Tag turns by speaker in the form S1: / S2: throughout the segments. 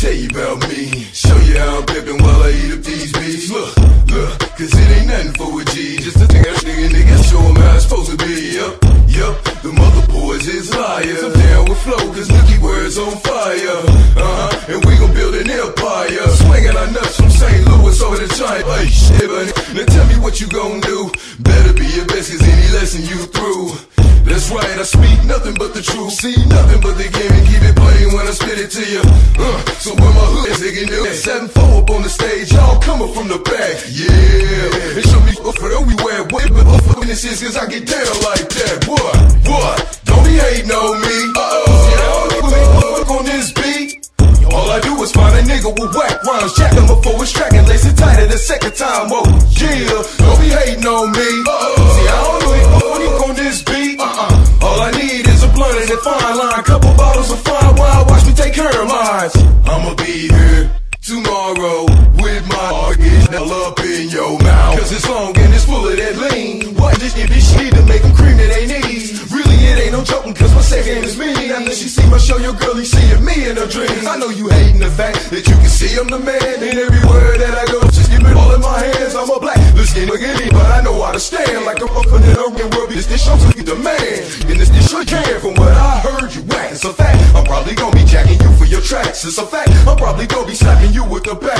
S1: Tell you about me, show you how I'm pimpin' while I eat up these beats. Look, look, cause it ain't nothing for a G. Just a nigga, nigga, nigga, show him how it's supposed to be. Yup, yup, the mother boys is liars. I'm down with flow, cause Nookie words on fire. Uh huh, and we gon' build an empire. Swingin' our nuts from St. Louis over to China. Hey, shit, buddy. Now tell me what you gon' do. Better be your best, cause any lesson you through. That's right, I speak nothing but the truth. See nothing but the game and keep it playing when I spit it to you. Uh, seven four up on the stage, y'all coming from the back. Yeah, show me for everywhere. What but fucking this is cause I get down like that. What? What? Don't be hating on me. Uh oh. Yeah, I don't on this beat. All I do is find a nigga with whack rhymes, jack him before it's tracking, lace it tighter the second time. Whoa, yeah, don't be hating on me. Uh-oh. See, I don't know it on this beat. Uh-uh. All I need is a blunt and a fine line, couple bottles of fine wine. Watch me take care of mine. I'ma be here your mouth. Cause it's long and it's full of that lean. What this if this shit to make them cream to their knees? Really, it ain't no joking cause my second is me. After she see my show, your girl, he seeing me in her dreams. I know you hating the fact that you can see I'm the man. And everywhere that I go, just give it all in my hands. I'm a black, looking again, but I know how to stand. Like I'm up in the urban world, this this show's the man. And this this sure can, from what I heard you act. It's a fact, I'm probably gonna be jacking you for your tracks. It's a fact, I'm probably gonna be slapping you with the back.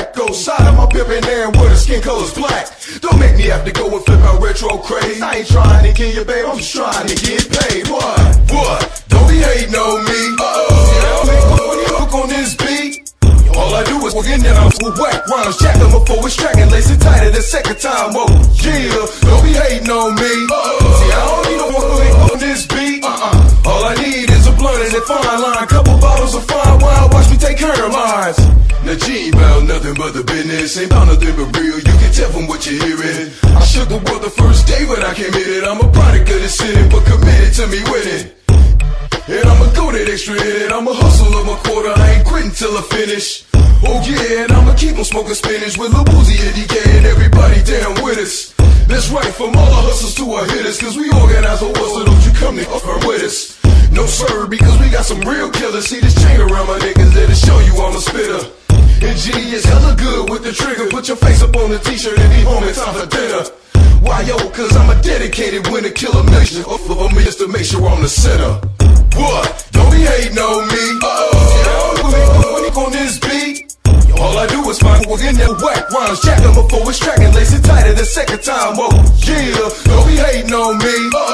S1: And where the skin color's black. Don't make me have to go and flip out retro craze. I ain't trying to kill you, babe, I'm just trying to get paid. What? What? Don't be hating on me. Uh-oh. Yeah, when you hook on this beat. All I do is walk in there, I'm with whack rhymes, jack before it's tracking, lace it tighter the second time. Whoa, yeah, don't be hating on me. Uh-oh. See, I don't need no one on this beat. Uh-uh. All I need is a blunt and a fine line, couple bottles of fine wine. Watch me take care of mine. Now G ain't about nothing but the business, ain't about nothing but real. You can tell from what you're hearing. I shook the world the first day when I came in it. I'm a product of the city, but committed to me winning. And I'ma go that extra in it. I'ma hustle up my quarter. I ain't quitting till I finish. Oh yeah, and I'ma keep on smoking spinach with Lil Boosie and DK and everybody down with us. That's right, from all the hustlers to our hitters, cause we organize a war, so don't you come to offer with us. No sir, because we got some real killers. See this chain around my niggas that'll show you I'm a spitter. G is hella good with the trigger. Put your face up on the t-shirt and be home in time for dinner. Why yo? Cause I'm a dedicated winner, killer mission. Off of me just to make sure I'm the center. What? Don't be hating on me. Uh-oh. On this beat. All I do is find what's in that whack rhymes, jack them before it's tracking, lace it tighter the second time. Oh, yeah, don't be hating on me. Uh-oh.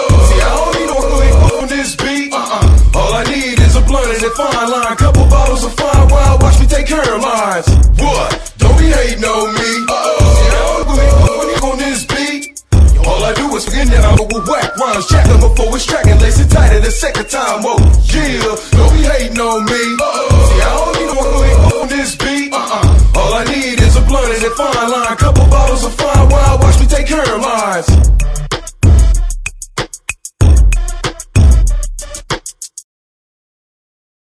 S1: All I do is forget that I'm with whack rhymes, jack them before it's tracking, lace it tighter the second time. Whoa, yeah, don't be hating on me. Uh-oh. See, I don't need no on this beat. Uh-uh. All I need is a blunt and a fine line, couple bottles of fine wine.